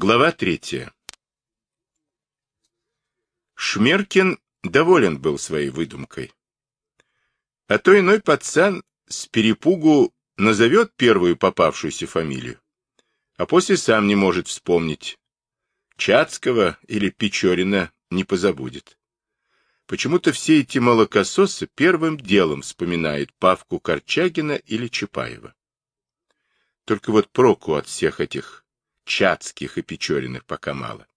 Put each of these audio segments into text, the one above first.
Глава третья. Шмеркин доволен был своей выдумкой. А то иной пацан с перепугу назовет первую попавшуюся фамилию, а после сам не может вспомнить. Чацкого или Печорина не позабудет. Почему-то все эти молокососы первым делом вспоминают Павку Корчагина или Чапаева. Только вот проку от всех этих Чацких и Печориных пока мало.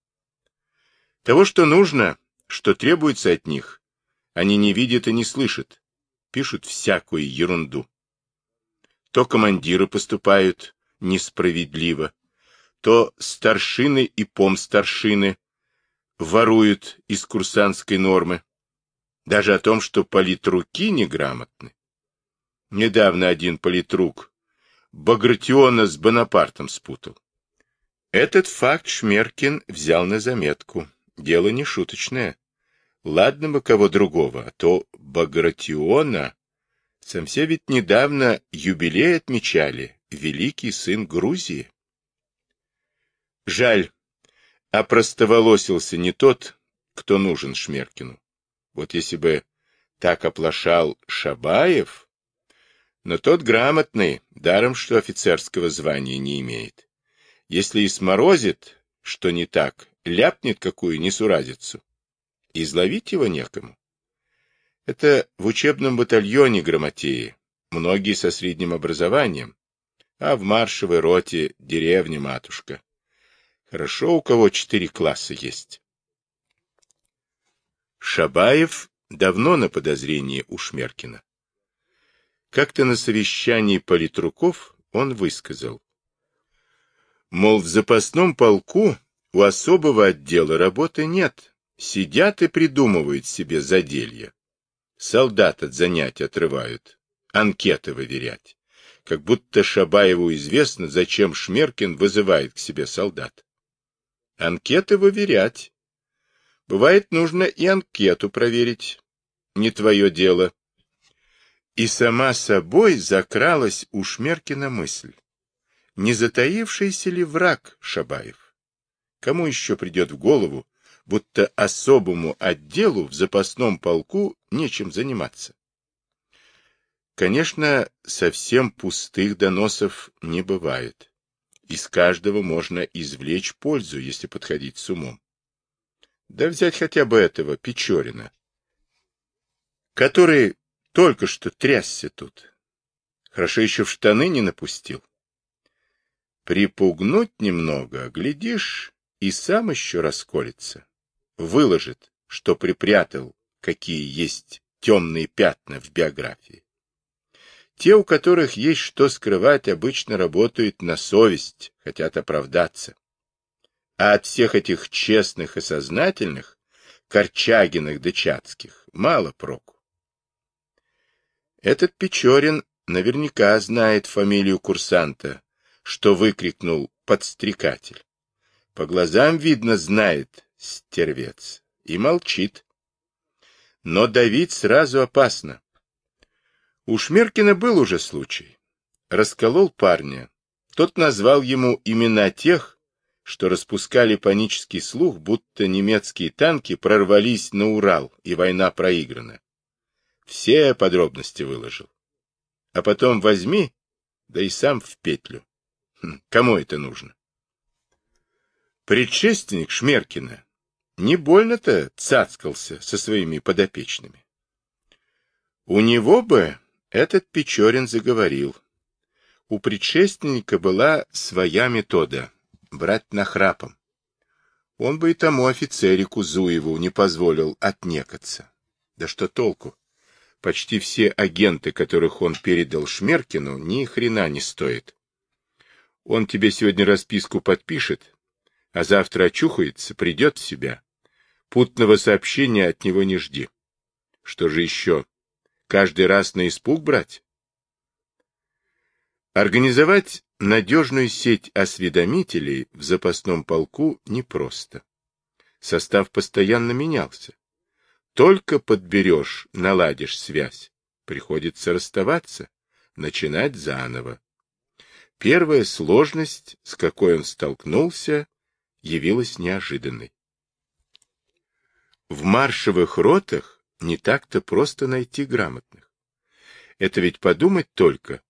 Того, что нужно, что требуется от них, они не видят и не слышат, пишут всякую ерунду. То командиры поступают несправедливо, то старшины и помстаршины воруют из курсантской нормы. Даже о том, что политруки неграмотны. Недавно один политрук Багратиона с Бонапартом спутал. Этот факт Шмеркин взял на заметку. Дело не шуточное. Ладно бы кого другого, а то Багратиона... Совсем ведь недавно юбилей отмечали, великий сын Грузии. Жаль, опростоволосился не тот, кто нужен Шмеркину. Вот если бы так оплошал Шабаев, но тот грамотный, даром что офицерского звания не имеет. Если и сморозит, что не так, ляпнет какую несуразицу, изловить его некому. Это в учебном батальоне грамотеи, многие со средним образованием, а в маршевой роте деревня матушка. Хорошо, у кого четыре класса есть. Шабаев давно на подозрении у Шмеркина. Как-то на совещании политруков он высказал. Мол, в запасном полку у особого отдела работы нет. Сидят и придумывают себе заделья. Солдат от занятий отрывают, анкеты выверять. Как будто Шабаеву известно, зачем Шмеркин вызывает к себе солдат. Анкеты выверять. Бывает, нужно и анкету проверить. Не твое дело. И сама собой закралась у Шмеркина мысль. Не затаившийся ли враг Шабаев? Кому еще придет в голову, будто особому отделу в запасном полку нечем заниматься? Конечно, совсем пустых доносов не бывает. Из каждого можно извлечь пользу, если подходить с умом. Да взять хотя бы этого Печорина, который только что трясся тут. Хорошо еще в штаны не напустил. Припугнуть немного, глядишь, и сам еще расколется. Выложит, что припрятал, какие есть темные пятна в биографии. Те, у которых есть что скрывать, обычно работают на совесть, хотят оправдаться. А от всех этих честных и сознательных, Корчагиных да мало проку. Этот Печорин наверняка знает фамилию курсанта, что выкрикнул подстрекатель. По глазам видно, знает стервец и молчит. Но давить сразу опасно. У Шмеркина был уже случай. Расколол парня. Тот назвал ему имена тех, что распускали панический слух, будто немецкие танки прорвались на Урал, и война проиграна. Все подробности выложил. А потом возьми, да и сам в петлю. Хм, кому это нужно? Предшественник Шмеркина не больно-то цацкался со своими подопечными. У него бы этот Печорин заговорил. У предшественника была своя метода — брать нахрапом. Он бы и тому офицерику Зуеву не позволил отнекаться. Да что толку? почти все агенты, которых он передал Шмеркину, ни хрена не стоят. Он тебе сегодня расписку подпишет, а завтра очухается, придет в себя. Путного сообщения от него не жди. Что же еще? Каждый раз на испуг брать? Организовать надежную сеть осведомителей в запасном полку непросто. Состав постоянно менялся. Только подберешь, наладишь связь, приходится расставаться, начинать заново. Первая сложность, с какой он столкнулся, явилась неожиданной. В маршевых ротах не так-то просто найти грамотных. Это ведь подумать только,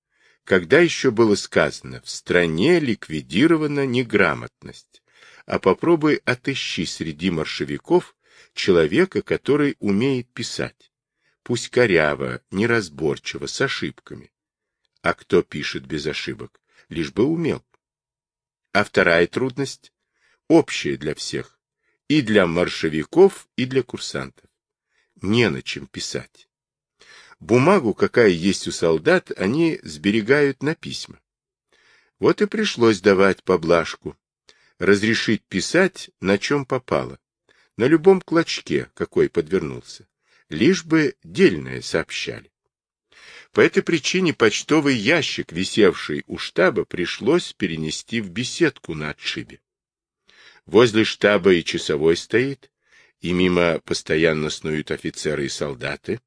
когда еще было сказано, в стране ликвидирована неграмотность, а попробуй отыщи среди маршевиков человека, который умеет писать, пусть коряво, неразборчиво, с ошибками. А кто пишет без ошибок, лишь бы умел. А вторая трудность, общая для всех, и для маршевиков, и для курсантов. Не на чем писать. Бумагу, какая есть у солдат, они сберегают на письма. Вот и пришлось давать поблажку. Разрешить писать, на чем попало. На любом клочке, какой подвернулся. Лишь бы дельное сообщали. По этой причине почтовый ящик, висевший у штаба, пришлось перенести в беседку на отшибе. Возле штаба и часовой стоит, и мимо постоянно снуют офицеры и солдаты.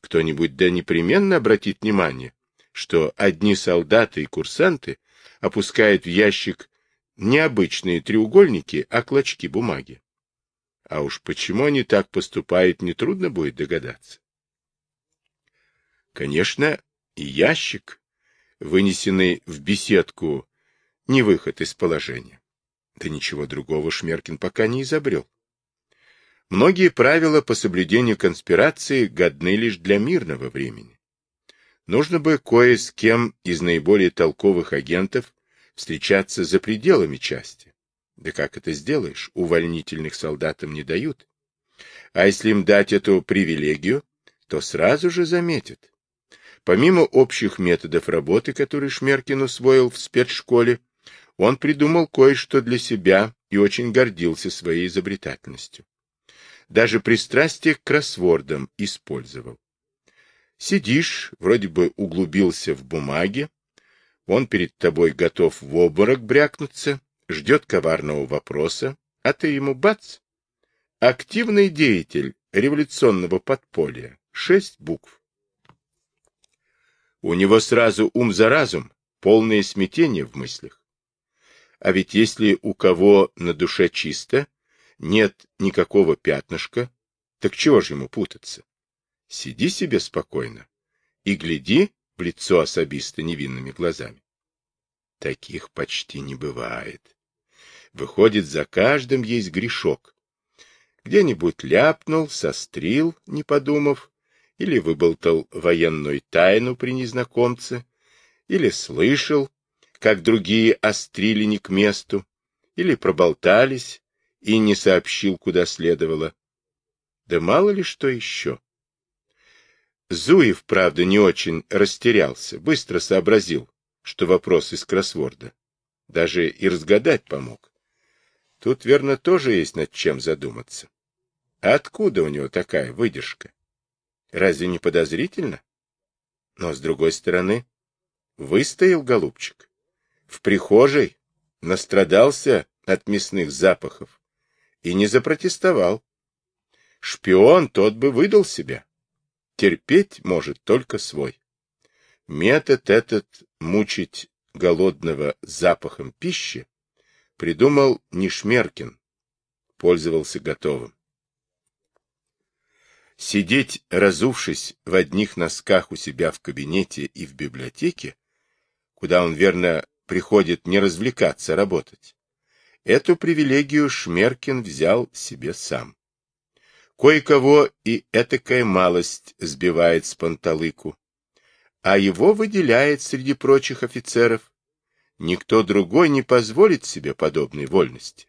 Кто-нибудь да непременно обратит внимание, что одни солдаты и курсанты опускают в ящик не обычные треугольники, а клочки бумаги. А уж почему они так поступают, нетрудно будет догадаться. Конечно, и ящик, вынесенный в беседку, не выход из положения. Да ничего другого Шмеркин пока не изобрел. Многие правила по соблюдению конспирации годны лишь для мирного времени. Нужно бы кое с кем из наиболее толковых агентов встречаться за пределами части. Да как это сделаешь? Увольнительных солдатам не дают. А если им дать эту привилегию, то сразу же заметят. Помимо общих методов работы, которые Шмеркин усвоил в спецшколе, он придумал кое-что для себя и очень гордился своей изобретательностью. Даже пристрастие к кроссвордам использовал. Сидишь, вроде бы углубился в бумаге, он перед тобой готов в обморок брякнуться, ждет коварного вопроса, а ты ему бац! Активный деятель революционного подполья. Шесть букв. У него сразу ум за разум, полное смятение в мыслях. А ведь если у кого на душе чисто, нет никакого пятнышка, так чего же ему путаться? Сиди себе спокойно и гляди в лицо особиста невинными глазами. Таких почти не бывает. Выходит, за каждым есть грешок. Где-нибудь ляпнул, сострил, не подумав, или выболтал военную тайну при незнакомце, или слышал, как другие острили не к месту, или проболтались, и не сообщил, куда следовало. Да мало ли что еще. Зуев, правда, не очень растерялся, быстро сообразил, что вопрос из кроссворда. Даже и разгадать помог. Тут, верно, тоже есть над чем задуматься. А откуда у него такая выдержка? Разве не подозрительно? Но, с другой стороны, выстоял голубчик. В прихожей настрадался от мясных запахов и не запротестовал. Шпион тот бы выдал себя. Терпеть может только свой. Метод этот мучить голодного запахом пищи придумал не Шмеркин, пользовался готовым. Сидеть, разувшись в одних носках у себя в кабинете и в библиотеке, куда он, верно, приходит не развлекаться, а работать, Эту привилегию Шмеркин взял себе сам. Кое-кого и этакая малость сбивает с панталыку, а его выделяет среди прочих офицеров. Никто другой не позволит себе подобной вольности,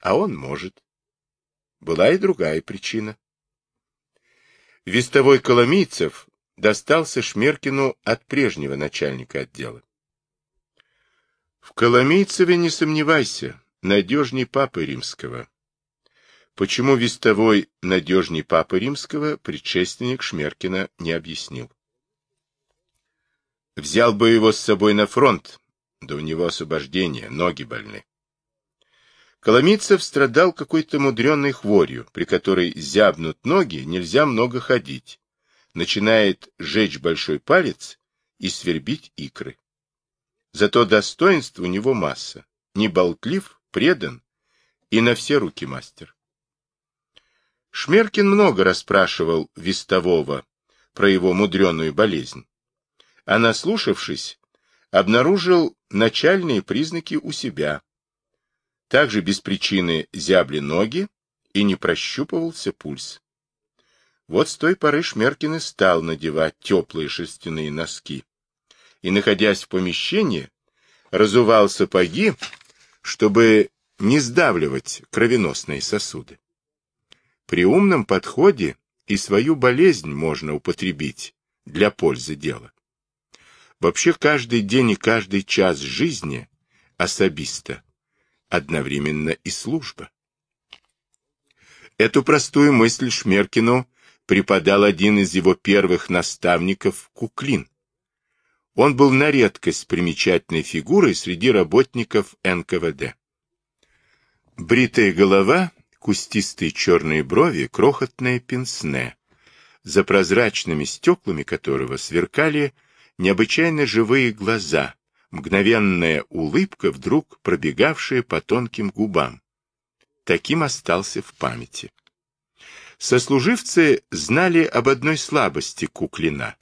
а он может. Была и другая причина. Вестовой Коломийцев достался Шмеркину от прежнего начальника отдела. В Коломийцеве не сомневайся, надежней Папы Римского. Почему вестовой надежней Папы Римского, предшественник Шмеркина не объяснил. Взял бы его с собой на фронт, да у него освобождение, ноги больны. Коломийцев страдал какой-то мудреной хворью, при которой зябнут ноги, нельзя много ходить. Начинает жечь большой палец и свербить икры. Зато достоинств у него масса. Не болтлив, предан, и на все руки мастер. Шмеркин много расспрашивал Вестового про его мудреную болезнь, а наслушавшись, обнаружил начальные признаки у себя. Также без причины зябли ноги и не прощупывался пульс. Вот с той поры Шмеркин и стал надевать теплые шерстяные носки. И, находясь в помещении, разувал сапоги, чтобы не сдавливать кровеносные сосуды. При умном подходе и свою болезнь можно употребить для пользы дела. Вообще каждый день и каждый час жизни особиста одновременно и служба. Эту простую мысль Шмеркину преподал один из его первых наставников Куклин. Он был на редкость примечательной фигурой среди работников НКВД. Бритая голова, кустистые черные брови, крохотное пенсне, за прозрачными стеклами которого сверкали необычайно живые глаза, мгновенная улыбка, вдруг пробегавшая по тонким губам. Таким остался в памяти. Сослуживцы знали об одной слабости Куклина.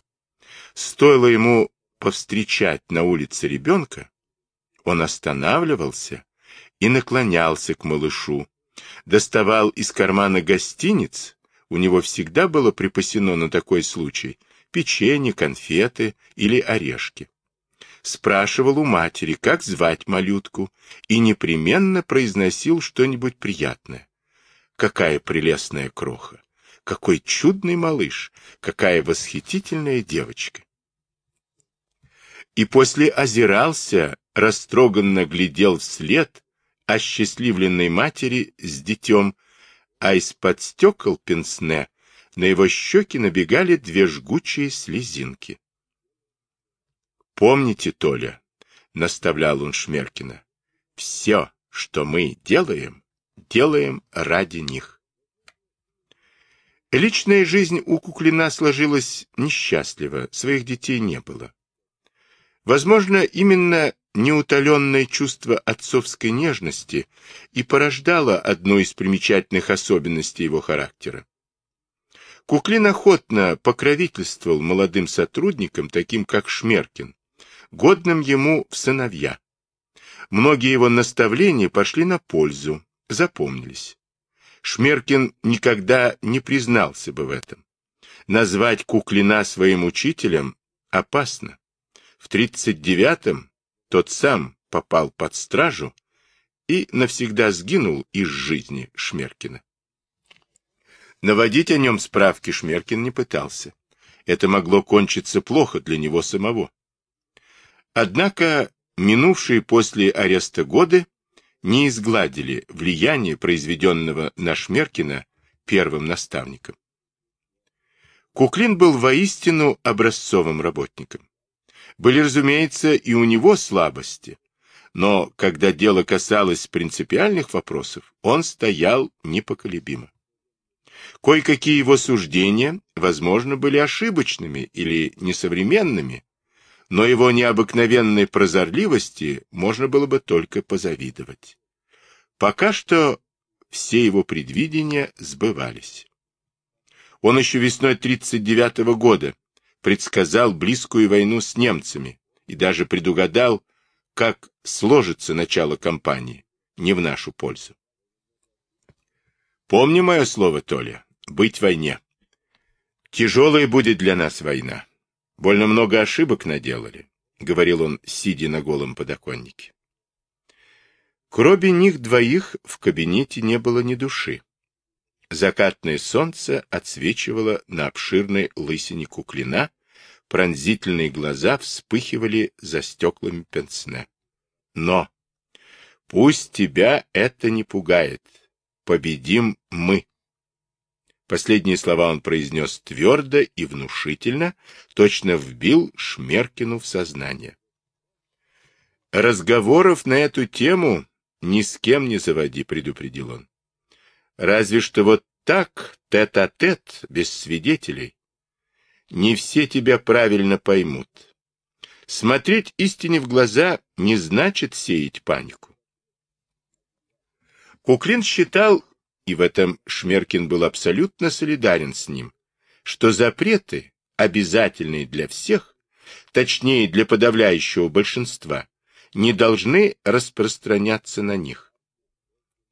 Стоило ему повстречать на улице ребенка, он останавливался и наклонялся к малышу, доставал из кармана гостиниц, у него всегда было припасено на такой случай печенье, конфеты или орешки. Спрашивал у матери, как звать малютку, и непременно произносил что-нибудь приятное. Какая прелестная кроха! Какой чудный малыш! Какая восхитительная девочка! И после озирался, растроганно глядел вслед осчастливленной матери с детем, а из-под стекол пенсне на его щеки набегали две жгучие слезинки. «Помните, Толя», — наставлял он Шмеркина, — «все, что мы делаем, делаем ради них. Личная жизнь у Куклина сложилась несчастливо, своих детей не было. Возможно, именно неутоленное чувство отцовской нежности и порождало одну из примечательных особенностей его характера. Куклин охотно покровительствовал молодым сотрудникам, таким как Шмеркин, годным ему в сыновья. Многие его наставления пошли на пользу, запомнились. Шмеркин никогда не признался бы в этом. Назвать Куклина своим учителем опасно. В 39-м тот сам попал под стражу и навсегда сгинул из жизни Шмеркина. Наводить о нем справки Шмеркин не пытался. Это могло кончиться плохо для него самого. Однако минувшие после ареста годы не изгладили влияние, произведенного на Шмеркина первым наставником. Куклин был воистину образцовым работником. Были, разумеется, и у него слабости, но когда дело касалось принципиальных вопросов, он стоял непоколебимо. Кое-какие его суждения, возможно, были ошибочными или несовременными, но его необыкновенной прозорливости можно было бы только позавидовать. Пока что все его предвидения сбывались. Он еще весной 1939 года предсказал близкую войну с немцами и даже предугадал, как сложится начало кампании, не в нашу пользу. Помни мое слово, Толя, быть в войне. Тяжелая будет для нас война. Больно много ошибок наделали, — говорил он, сидя на голом подоконнике. Кроме них двоих в кабинете не было ни души. Закатное солнце отсвечивало на обширной лысине куклина, пронзительные глаза вспыхивали за стеклами пенсне. Но пусть тебя это не пугает. Победим мы. Последние слова он произнес твердо и внушительно, точно вбил Шмеркину в сознание. «Разговоров на эту тему ни с кем не заводи», — предупредил он. «Разве что вот так, тет-а-тет, -тет, без свидетелей. Не все тебя правильно поймут. Смотреть истине в глаза не значит сеять панику. Куклин считал, и в этом Шмеркин был абсолютно солидарен с ним, что запреты, обязательные для всех, точнее для подавляющего большинства, не должны распространяться на них.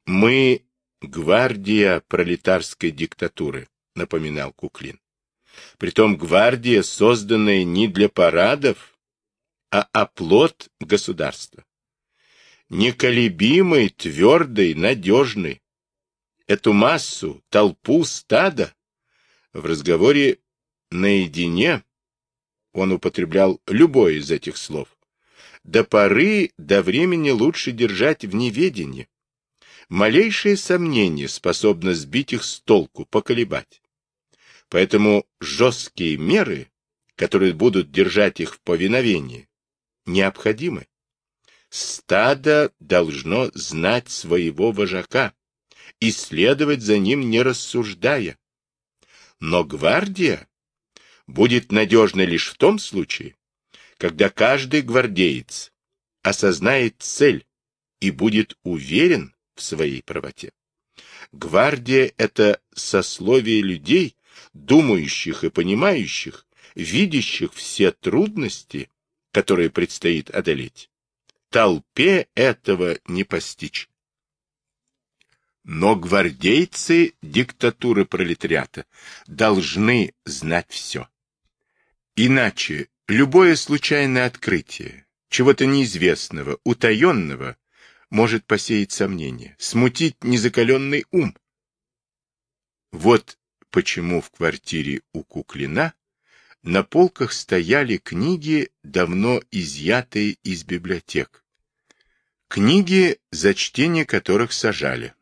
Мы гвардия пролетарской диктатуры, напоминал Куклин. Притом гвардия, созданная не для парадов, а оплот государства. Неколебимый, твердый, надежный. Эту массу, толпу, стада в разговоре наедине он употреблял любое из этих слов. До поры, до времени лучше держать в неведении. Малейшее сомнение способно сбить их с толку, поколебать. Поэтому жесткие меры, которые будут держать их в повиновении, необходимы. Стадо должно знать своего вожака и следовать за ним, не рассуждая. Но гвардия будет надежна лишь в том случае, когда каждый гвардеец осознает цель и будет уверен в своей правоте. Гвардия — это сословие людей, думающих и понимающих, видящих все трудности, которые предстоит одолеть. Толпе этого не постичь. Но гвардейцы диктатуры пролетариата должны знать все. Иначе любое случайное открытие, чего-то неизвестного, утаенного, может посеять сомнения, смутить незакаленный ум. Вот почему в квартире у Куклина на полках стояли книги, давно изъятые из библиотек. Книги, за чтение которых сажали.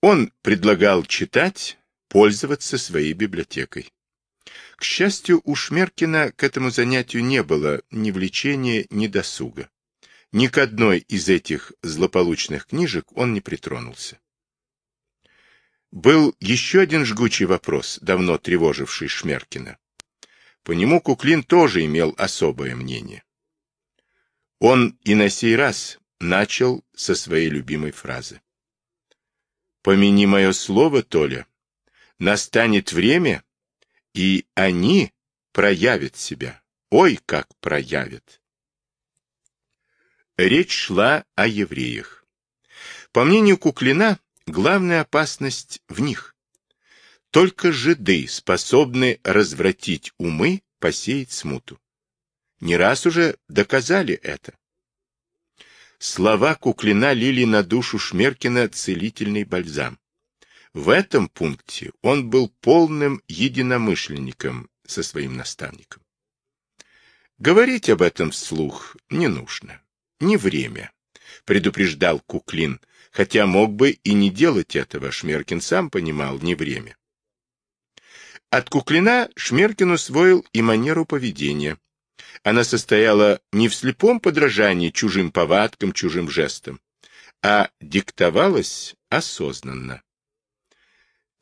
Он предлагал читать, пользоваться своей библиотекой. К счастью, у Шмеркина к этому занятию не было ни влечения, ни досуга. Ни к одной из этих злополучных книжек он не притронулся. Был еще один жгучий вопрос, давно тревоживший Шмеркина. По нему Куклин тоже имел особое мнение. Он и на сей раз начал со своей любимой фразы. «Помяни мое слово, Толя, настанет время, и они проявят себя. Ой, как проявят!» Речь шла о евреях. По мнению Куклина, главная опасность в них. Только жиды способны развратить умы, посеять смуту. Не раз уже доказали это. Слова Куклина лили на душу Шмеркина целительный бальзам. В этом пункте он был полным единомышленником со своим наставником. Говорить об этом вслух не нужно. Не время, предупреждал Куклин, хотя мог бы и не делать этого, Шмеркин сам понимал, не время. От Куклина Шмеркин усвоил и манеру поведения. Она состояла не в слепом подражании чужим повадкам, чужим жестам, а диктовалась осознанно.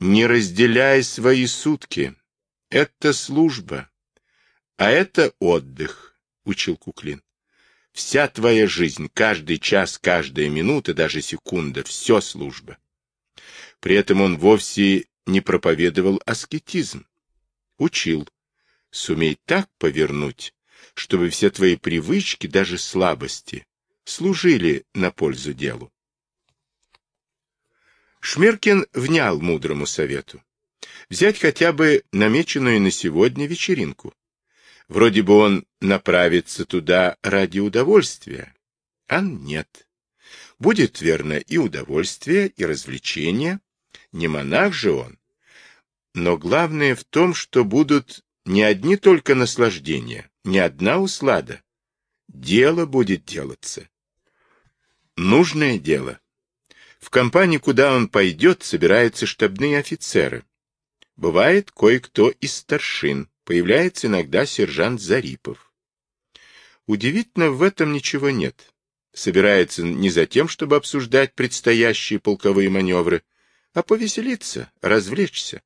Не разделяй свои сутки. Это служба, а это отдых, учил Куклин. Вся твоя жизнь, каждый час, каждая минута, даже секунда, все служба. При этом он вовсе не проповедовал аскетизм. Учил. Сумей так повернуть, чтобы все твои привычки, даже слабости, служили на пользу делу. Шмеркин внял мудрому совету. Взять хотя бы намеченную на сегодня вечеринку. Вроде бы он направится туда ради удовольствия, а нет. Будет, верно, и удовольствие, и развлечение. Не монах же он. Но главное в том, что будут не одни только наслаждения, не одна услада. Дело будет делаться. Нужное дело. В компании, куда он пойдет, собираются штабные офицеры. Бывает кое-кто из старшин, Появляется иногда сержант Зарипов. Удивительно, в этом ничего нет. Собирается не за тем, чтобы обсуждать предстоящие полковые маневры, а повеселиться, развлечься.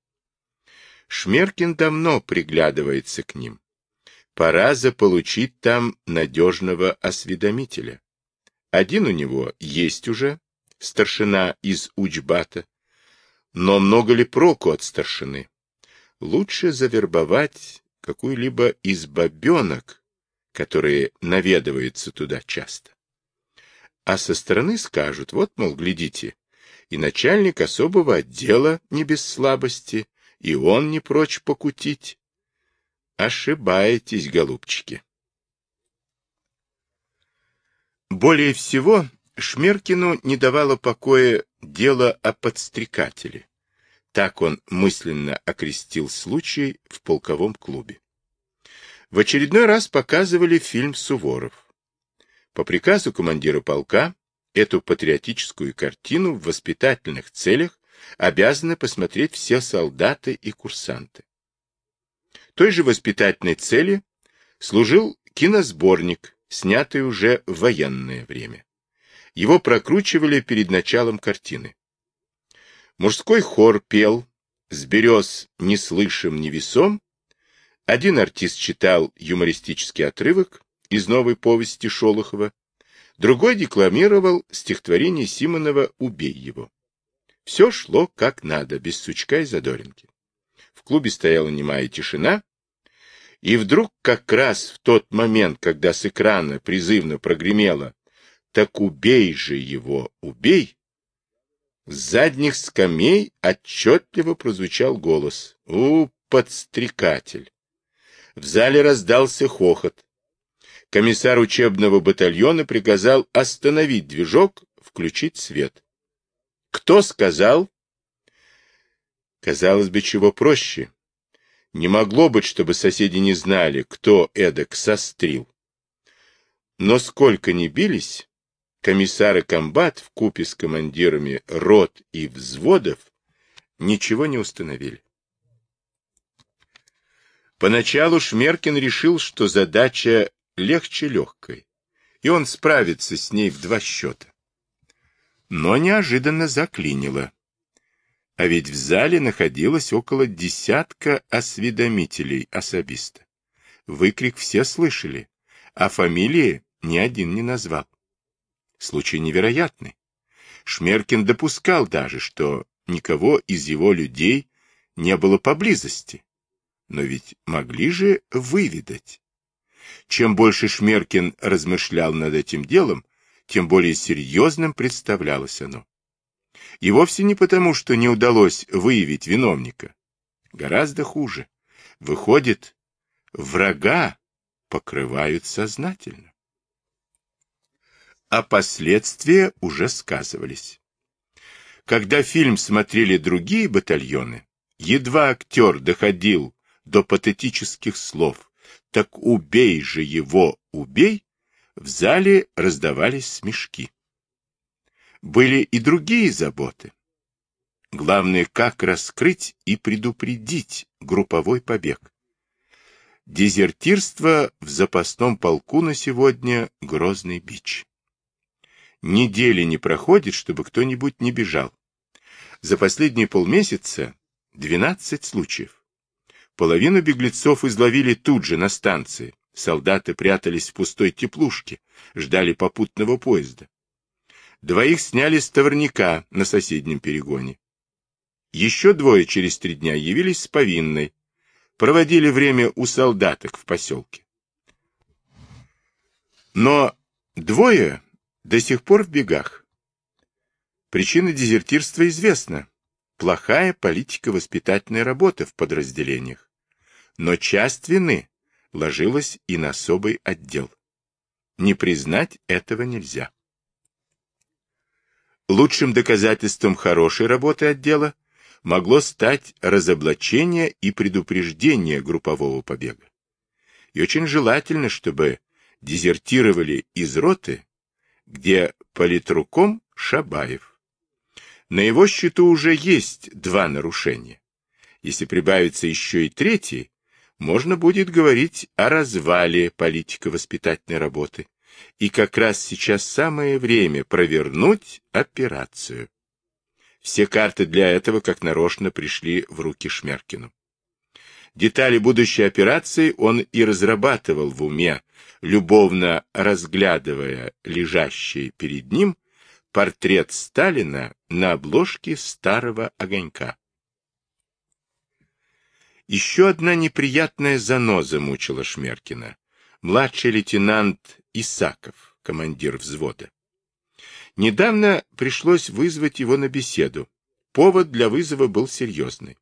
Шмеркин давно приглядывается к ним. Пора заполучить там надежного осведомителя. Один у него есть уже, старшина из Учбата. Но много ли проку от старшины? Лучше завербовать какую-либо из бабенок, которые наведываются туда часто. А со стороны скажут, вот, мол, глядите, и начальник особого отдела не без слабости, и он не прочь покутить. Ошибаетесь, голубчики. Более всего Шмеркину не давало покоя дело о подстрекателе. Так он мысленно окрестил случай в полковом клубе. В очередной раз показывали фильм «Суворов». По приказу командира полка эту патриотическую картину в воспитательных целях обязаны посмотреть все солдаты и курсанты. Той же воспитательной цели служил киносборник, снятый уже в военное время. Его прокручивали перед началом картины. Мужской хор пел «С берез не слышим, не весом». Один артист читал юмористический отрывок из новой повести Шолохова, другой декламировал стихотворение Симонова «Убей его». Все шло как надо, без сучка и задоринки. В клубе стояла немая тишина, и вдруг как раз в тот момент, когда с экрана призывно прогремело «Так убей же его, убей!», с задних скамей отчетливо прозвучал голос «У, подстрекатель!». В зале раздался хохот. Комиссар учебного батальона приказал остановить движок, включить свет. Кто сказал? Казалось бы, чего проще. Не могло быть, чтобы соседи не знали, кто эдак сострил. Но сколько ни бились, комиссар и комбат в купе с командирами рот и взводов ничего не установили. Поначалу Шмеркин решил, что задача легче легкой, и он справится с ней в два счета но неожиданно заклинило. А ведь в зале находилось около десятка осведомителей особиста. Выкрик все слышали, а фамилии ни один не назвал. Случай невероятный. Шмеркин допускал даже, что никого из его людей не было поблизости. Но ведь могли же выведать. Чем больше Шмеркин размышлял над этим делом, тем более серьезным представлялось оно. И вовсе не потому, что не удалось выявить виновника. Гораздо хуже. Выходит, врага покрывают сознательно. А последствия уже сказывались. Когда фильм смотрели другие батальоны, едва актер доходил до патетических слов «Так убей же его, убей!», в зале раздавались смешки. Были и другие заботы. Главное, как раскрыть и предупредить групповой побег. Дезертирство в запасном полку на сегодня — грозный бич. Недели не проходит, чтобы кто-нибудь не бежал. За последние полмесяца 12 случаев. Половину беглецов изловили тут же на станции, Солдаты прятались в пустой теплушке, ждали попутного поезда. Двоих сняли с товарника на соседнем перегоне. Еще двое через три дня явились с повинной, проводили время у солдаток в поселке. Но двое до сих пор в бегах. Причина дезертирства известна. Плохая политика воспитательной работы в подразделениях. Но часть вины ложилась и на особый отдел. Не признать этого нельзя. Лучшим доказательством хорошей работы отдела могло стать разоблачение и предупреждение группового побега. И очень желательно, чтобы дезертировали из роты, где политруком Шабаев. На его счету уже есть два нарушения. Если прибавится еще и третий, можно будет говорить о развале политико-воспитательной работы. И как раз сейчас самое время провернуть операцию. Все карты для этого как нарочно пришли в руки Шмеркину. Детали будущей операции он и разрабатывал в уме, любовно разглядывая лежащие перед ним портрет Сталина на обложке старого огонька. Еще одна неприятная заноза мучила Шмеркина. Младший лейтенант Исаков, командир взвода. Недавно пришлось вызвать его на беседу. Повод для вызова был серьезный.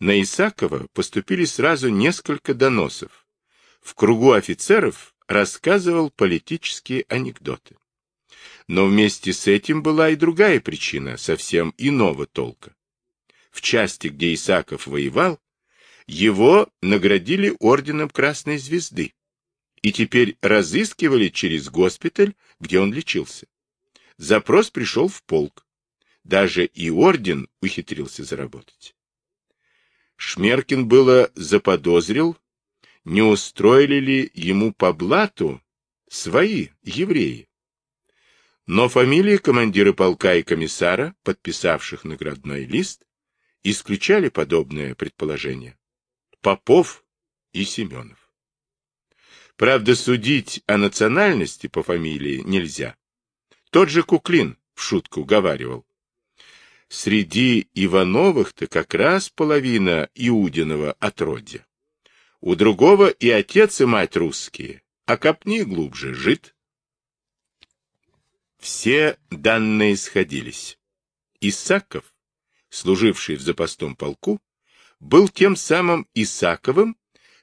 На Исакова поступили сразу несколько доносов. В кругу офицеров рассказывал политические анекдоты. Но вместе с этим была и другая причина, совсем иного толка. В части, где Исаков воевал, его наградили орденом Красной Звезды и теперь разыскивали через госпиталь, где он лечился. Запрос пришел в полк. Даже и орден ухитрился заработать. Шмеркин было заподозрил, не устроили ли ему по блату свои евреи. Но фамилии командира полка и комиссара, подписавших наградной лист, исключали подобное предположение. Попов и Семенов. Правда, судить о национальности по фамилии нельзя. Тот же Куклин в шутку говаривал. Среди Ивановых-то как раз половина Иудиного отродья. У другого и отец, и мать русские, а копни глубже, жид. Все данные сходились. Исаков, служивший в запасном полку, был тем самым Исаковым,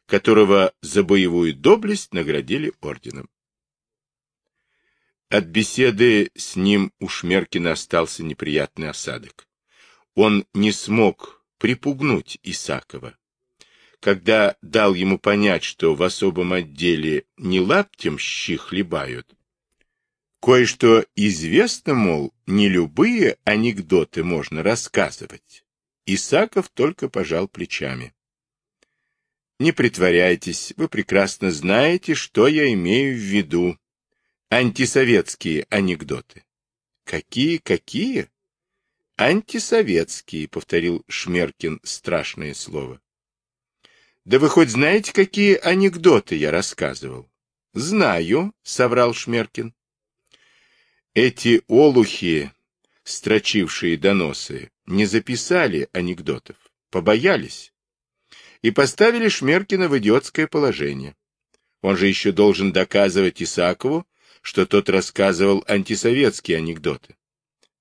которого за боевую доблесть наградили орденом. От беседы с ним у Шмеркина остался неприятный осадок. Он не смог припугнуть Исакова. Когда дал ему понять, что в особом отделе не лаптем щи хлебают, кое-что известно, мол, не любые анекдоты можно рассказывать, Исаков только пожал плечами. Не притворяйтесь, вы прекрасно знаете, что я имею в виду. Антисоветские анекдоты. Какие, какие? Антисоветские, повторил Шмеркин страшное слово. Да вы хоть знаете, какие анекдоты я рассказывал? Знаю, соврал Шмеркин. Эти олухи, строчившие доносы, не записали анекдотов, побоялись и поставили Шмеркина в идиотское положение. Он же еще должен доказывать Исакову, что тот рассказывал антисоветские анекдоты.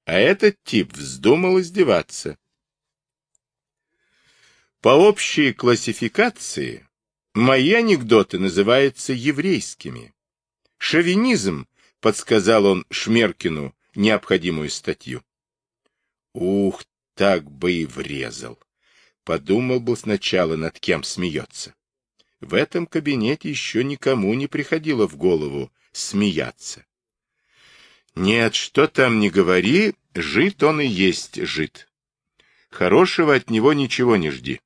А этот тип вздумал издеваться. По общей классификации мои анекдоты называются еврейскими. Шовинизм, подсказал он Шмеркину необходимую статью. Ух так бы и врезал. Подумал бы сначала, над кем смеется. В этом кабинете еще никому не приходило в голову смеяться. Нет, что там не говори, жид он и есть жид. Хорошего от него ничего не жди.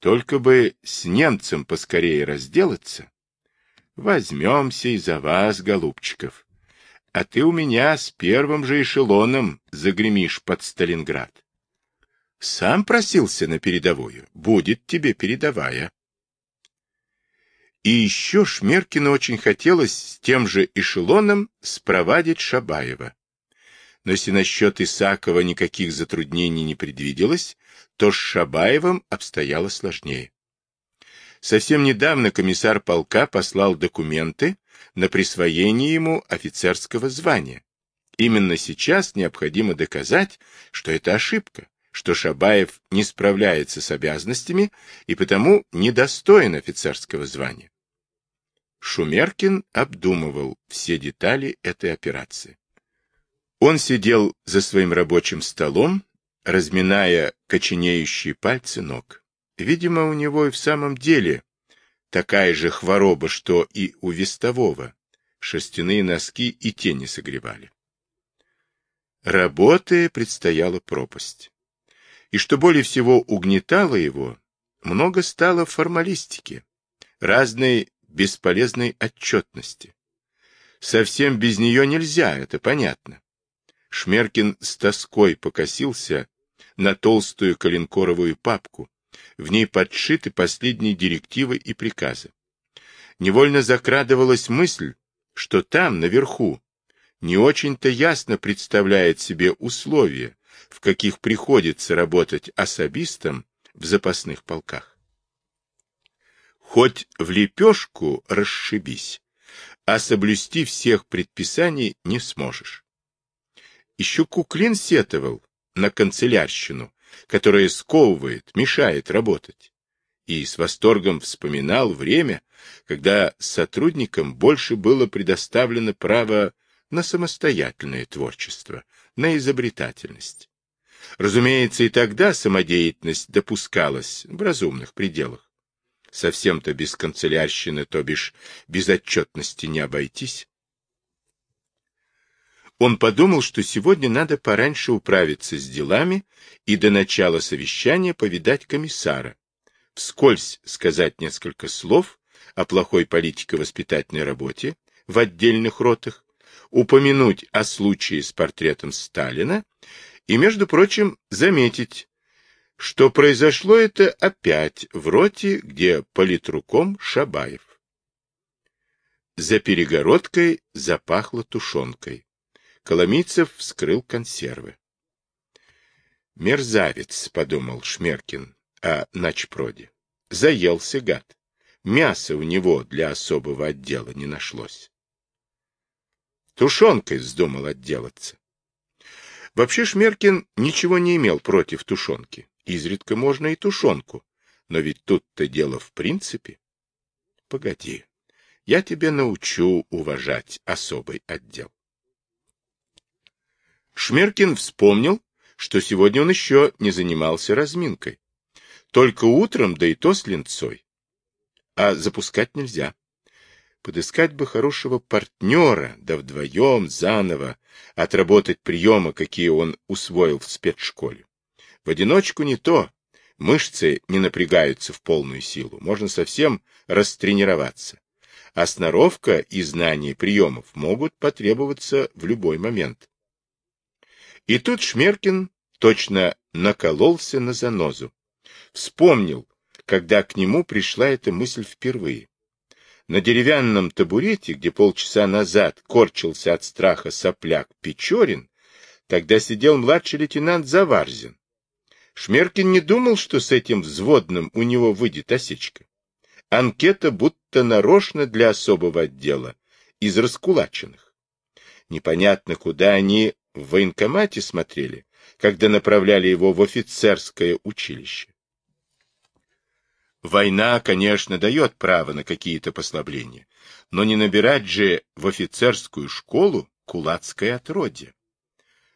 Только бы с немцем поскорее разделаться. Возьмемся и за вас, голубчиков. А ты у меня с первым же эшелоном загремишь под Сталинград. Сам просился на передовую. Будет тебе передовая. И еще Шмеркину очень хотелось с тем же эшелоном спровадить Шабаева. Но если насчет Исакова никаких затруднений не предвиделось, то с Шабаевым обстояло сложнее. Совсем недавно комиссар полка послал документы на присвоение ему офицерского звания. Именно сейчас необходимо доказать, что это ошибка что Шабаев не справляется с обязанностями и потому недостоин офицерского звания. Шумеркин обдумывал все детали этой операции. Он сидел за своим рабочим столом, разминая коченеющие пальцы ног. Видимо, у него и в самом деле такая же хвороба, что и у вестового. Шерстяные носки и тени согревали. Работы предстояла пропасть. И что более всего угнетало его, много стало формалистики, разной бесполезной отчетности. Совсем без нее нельзя, это понятно. Шмеркин с тоской покосился на толстую коленкоровую папку. В ней подшиты последние директивы и приказы. Невольно закрадывалась мысль, что там, наверху, не очень-то ясно представляет себе условия, в каких приходится работать особистам в запасных полках. Хоть в лепешку расшибись, а соблюсти всех предписаний не сможешь. Еще Куклин сетовал на канцелярщину, которая сковывает, мешает работать, и с восторгом вспоминал время, когда сотрудникам больше было предоставлено право на самостоятельное творчество, на изобретательность. Разумеется, и тогда самодеятельность допускалась в разумных пределах. Совсем-то без канцелярщины, то бишь без отчетности не обойтись. Он подумал, что сегодня надо пораньше управиться с делами и до начала совещания повидать комиссара, вскользь сказать несколько слов о плохой политико-воспитательной работе в отдельных ротах, упомянуть о случае с портретом Сталина и, между прочим, заметить, что произошло это опять в роте, где политруком Шабаев. За перегородкой запахло тушенкой. Коломийцев вскрыл консервы. «Мерзавец», — подумал Шмеркин о начпроде. «Заелся гад. Мяса у него для особого отдела не нашлось». Тушенкой вздумал отделаться. Вообще Шмеркин ничего не имел против тушенки. Изредка можно и тушенку. Но ведь тут-то дело в принципе. Погоди, я тебе научу уважать особый отдел. Шмеркин вспомнил, что сегодня он еще не занимался разминкой. Только утром, да и то с линцой. А запускать нельзя. Подыскать бы хорошего партнера, да вдвоем, заново, отработать приемы, какие он усвоил в спецшколе. В одиночку не то. Мышцы не напрягаются в полную силу. Можно совсем растренироваться. А сноровка и знание приемов могут потребоваться в любой момент. И тут Шмеркин точно накололся на занозу. Вспомнил, когда к нему пришла эта мысль впервые. На деревянном табурете, где полчаса назад корчился от страха сопляк Печорин, тогда сидел младший лейтенант Заварзин. Шмеркин не думал, что с этим взводным у него выйдет осечка. Анкета будто нарочно для особого отдела, из раскулаченных. Непонятно, куда они в военкомате смотрели, когда направляли его в офицерское училище. Война, конечно, дает право на какие-то послабления, но не набирать же в офицерскую школу кулацкое отродье.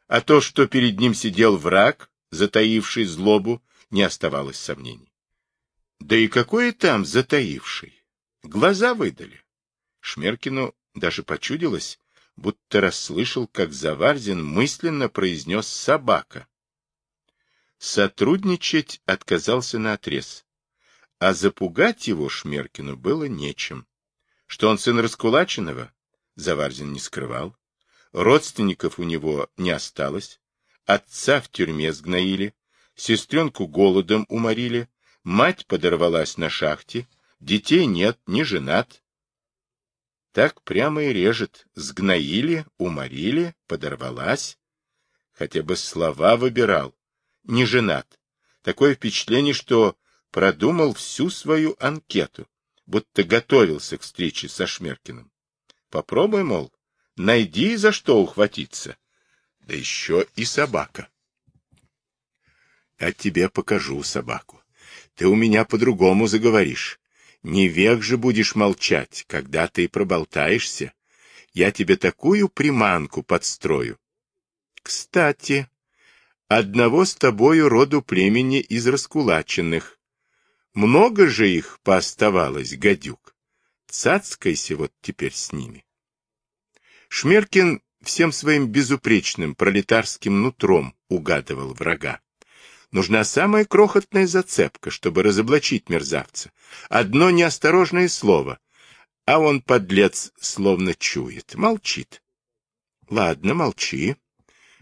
А то, что перед ним сидел враг, затаивший злобу, не оставалось сомнений. Да и какой там затаивший? Глаза выдали. Шмеркину даже почудилось, будто расслышал, как Заварзин мысленно произнес «собака». Сотрудничать отказался наотрез, а запугать его Шмеркину было нечем. Что он сын Раскулаченного, Заварзин не скрывал. Родственников у него не осталось. Отца в тюрьме сгноили, сестренку голодом уморили, мать подорвалась на шахте, детей нет, не женат, так прямо и режет. Сгноили, уморили, подорвалась. Хотя бы слова выбирал. Не женат. Такое впечатление, что продумал всю свою анкету, будто готовился к встрече со Шмеркиным. Попробуй, мол, найди за что ухватиться. Да еще и собака. Я тебе покажу собаку. Ты у меня по-другому заговоришь. Не век же будешь молчать, когда ты проболтаешься. Я тебе такую приманку подстрою. Кстати, одного с тобою роду племени из раскулаченных. Много же их пооставалось, гадюк. Цацкайся вот теперь с ними. Шмеркин всем своим безупречным пролетарским нутром угадывал врага. Нужна самая крохотная зацепка, чтобы разоблачить мерзавца. Одно неосторожное слово, а он, подлец, словно чует, молчит. Ладно, молчи.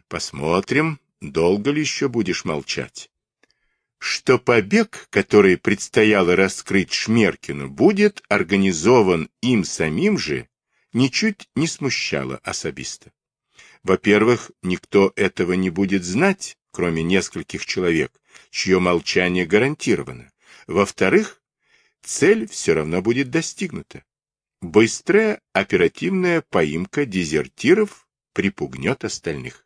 Посмотрим, долго ли еще будешь молчать. Что побег, который предстояло раскрыть Шмеркину, будет организован им самим же, ничуть не смущало особисто. Во-первых, никто этого не будет знать, кроме нескольких человек, чье молчание гарантировано. Во-вторых, цель все равно будет достигнута. Быстрая оперативная поимка дезертиров припугнет остальных.